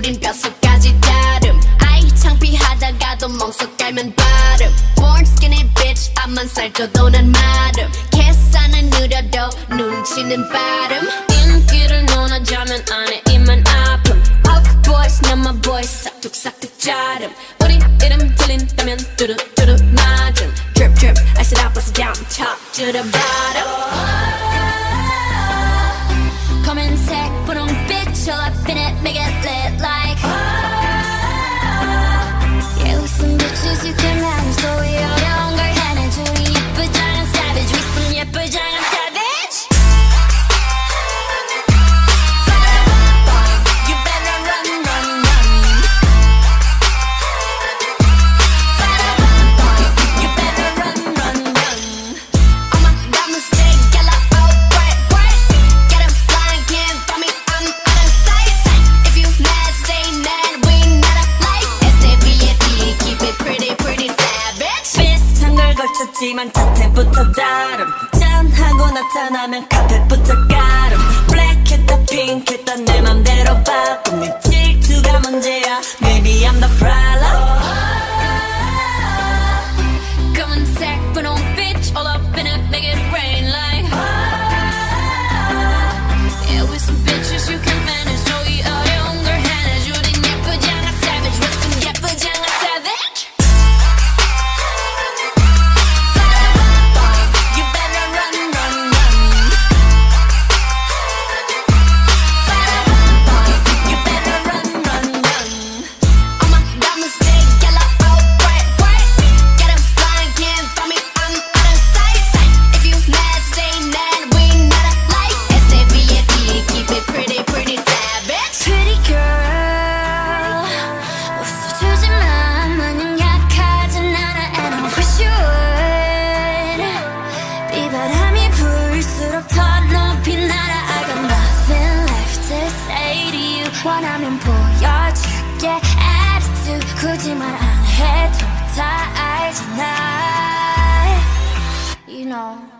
우린 뼛속까지 다름 아이 창피하다가도 멍석 깔면 발음 Born skinny bitch 앞만 살쪄도 난 마름 계산은 느려도 눈치는 빠름 인기를 논하자면 안에 입만 아픔 Off boys 난 my boys 싹둑싹둑 자름 우리 이름 들린다면 뚜루뚜루 맞음 Drip drip I sit up I sit down top to the bottom Come and set, put on bitch, show up in it, make it lit. 걸쳤지만 자태부터 다름. 짠하고 나타나면 카펫부터 가름. 블랙했다 핑크했다 내 맘대로 바 굳이 말 안 해도 다 알잖아. You know